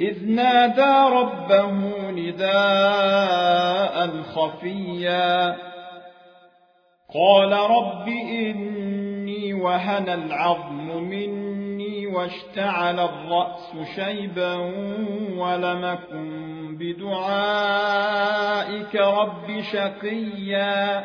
إذ نادى ربه نداء خفيا. قال رب إني وهن العظم مني واشتعل الرأس شيبا ولمكن بدعائك رب شقيا.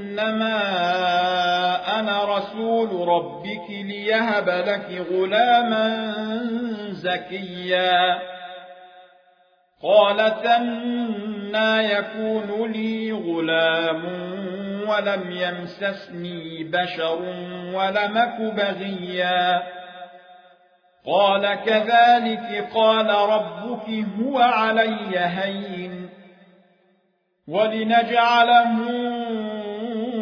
إنما أنا رسول ربك ليهب لك غلاما زكيا. قالت أنا يكون لي غلام ولم يمسسني بشر ولمك بغيا. قال كذلك قال ربك هو علي هين. ولنجعله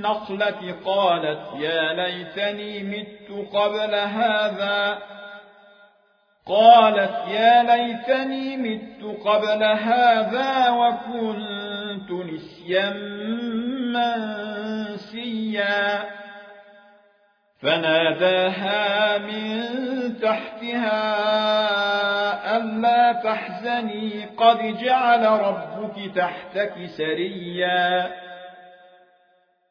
النخلة قالت يا ليتني مت قبل هذا. قالت يا ليتني مت قبل هذا وكنت نسيا منسيا. فناداها من تحتها ألا تحزني قد جعل ربك تحتك سريا.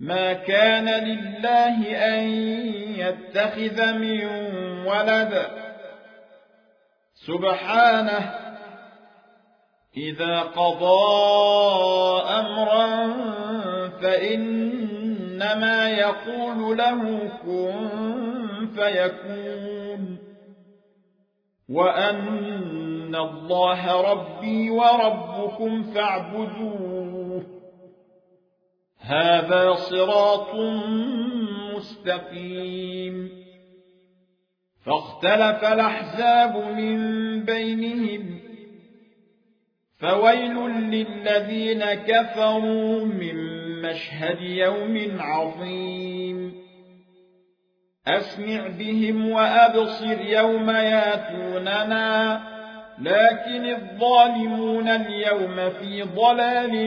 ما كان لله أن يتخذ من ولد. سبحانه. إذا قضى أمرا فإنما يقول له كن فيكون. وأن الله ربي وربكم فاعبدوه. هذا صراط مستقيم. فاختلف الأحزاب من بينهم. فويل للذين كفروا من مشهد يوم عظيم. أسمع بهم وأبصر يوم ياتوننا. لكن الظالمون اليوم في ضلال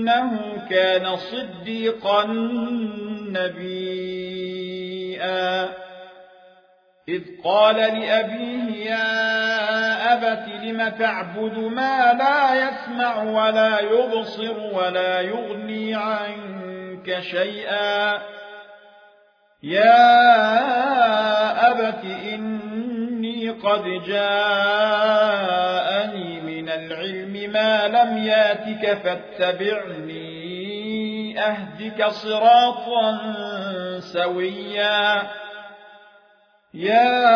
إنه كان صديقا نبيا. إذ قال لأبيه يا أبت لم تعبد ما لا يسمع ولا يبصر ولا يغني عنك شيئا. يا أبت إني قد من العلم ما لم ياتك فاتبعني أهدك صراطا سويا. يا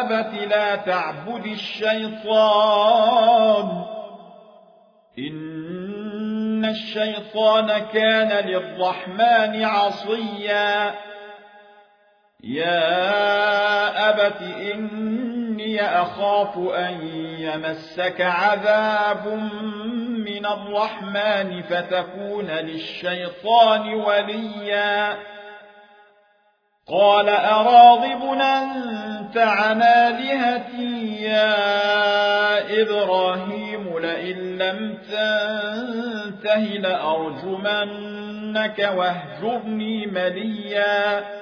أبت لا تعبد الشيطان إن الشيطان كان للرحمن عصيا. يا أبت إني أخاف أن يمسك عذاب من الرحمن فتكون للشيطان وليا. قال أراغب أنت عن آلهتي يا إبراهيم لئن لم تنته لأرجمنك واهجرني مليا.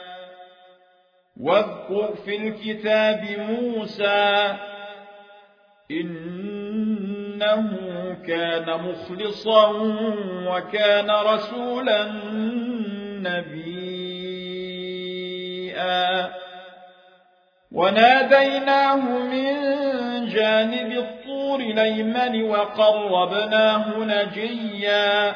واذكر في الكتاب موسى إنه كان مخلصا وكان رسولا نبيا. وناديناه من جانب الطور ليمن وقربناه نجيا.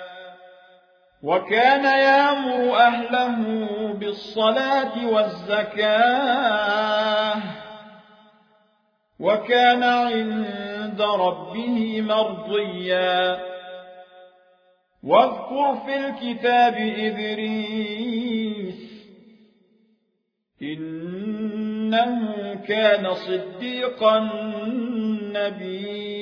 وكان يأمر أهله بالصلاة والزكاة وكان عند ربه مرضيا. واذكر في الكتاب إذريس إنه كان صديقا نبيا.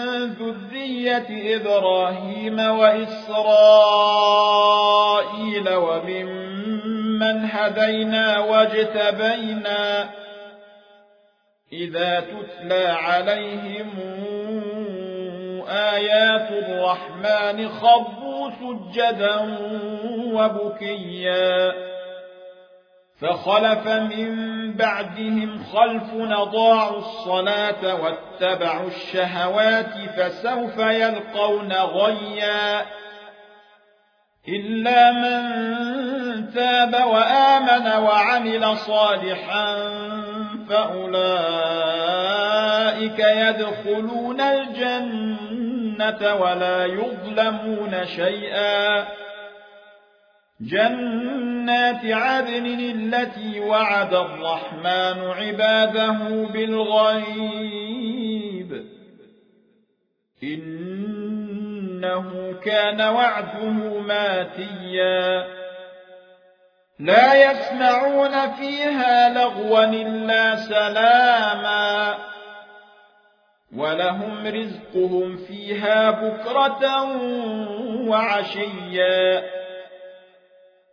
ذرية إبراهيم وإسرائيل وممن هدينا واجتبينا إذا تتلى عليهم آيات الرحمن خضوا سجدا وبكيا فخلف من بعدهم خلف نضاعوا الصلاة واتبعوا الشهوات فسوف يلقون غيا إلا من تاب وآمن وعمل صالحا فأولئك يدخلون الجنة ولا يظلمون شيئا جنات عدن التي وعد الرحمن عباده بالغيب. إنه كان وعده ماتيا. لا يسمعون فيها لغوا إلا سلاما. ولهم رزقهم فيها بكرة وعشيا.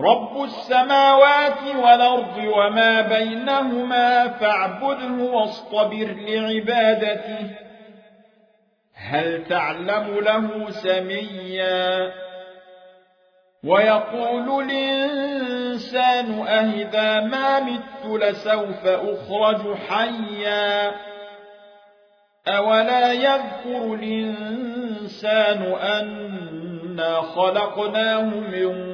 رب السماوات والأرض وما بينهما فاعبده واصطبر لعبادته هل تعلم له سميا؟ ويقول الإنسان أهذا ما مت لسوف أخرج حيا؟ أولا يذكر الإنسان أنا خلقناه من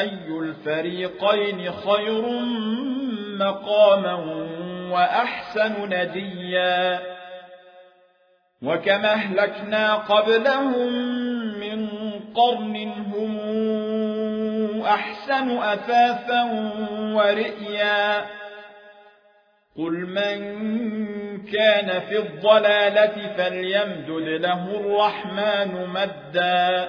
أي الفريقين خير مقاما وأحسن نديا وكما أهلكنا قبلهم من قرن هم أحسن أثاثا ورئيا قل من كان في الضلالة فليمدد له الرحمن مدا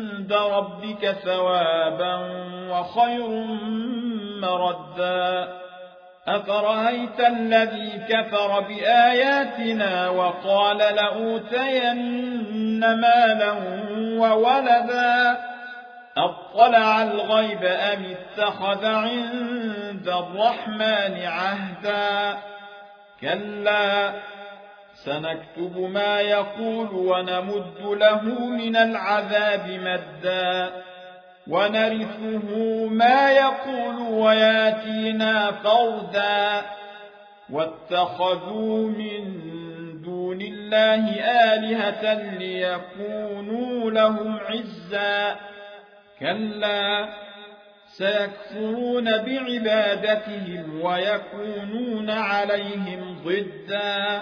ربك ثوابا وخير مردا. أفرأيت الذي كفر بآياتنا وقال لأوتين مالا وولدا؟ أطلع الغيب أم اتخذ عند الرحمن عهدا؟ كلا. سنكتب ما يقول ونمد له من العذاب مدا ونرثه ما يقول وياتينا فردا واتخذوا من دون الله آلهة ليكونوا لهم عزا كلا سيكفرون بعبادتهم ويكونون عليهم ضدًا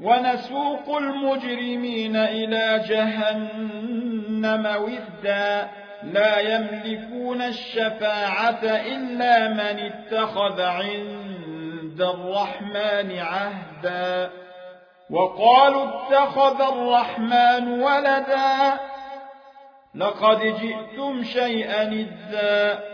ونسوق المجرمين إلى جهنم وفدا. لا يملكون الشفاعة إلا من اتخذ عند الرحمن عهدا. وقالوا اتخذ الرحمن ولدا. لقد جئتم شيئا إذا.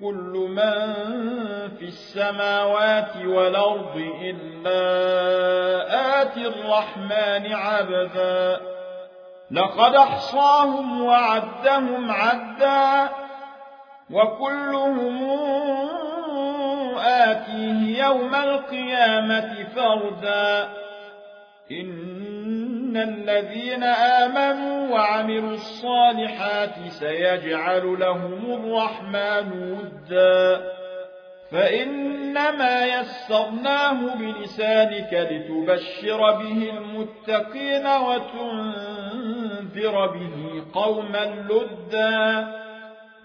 كل من في السماوات والأرض إلا آتي الرحمن عبدا. لقد أحصاهم وعدهم عدا وكلهم آتيه يوم القيامة فردا. إن الذين آمنوا وعملوا الصالحات سيجعل لهم الرحمن ودا فإنما يسرناه بلسانك لتبشر به المتقين وتنذر به قوما لدا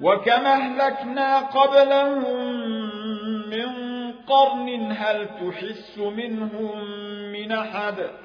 وكما اهلكنا قبلهم من قرن هل تحس منهم من أحد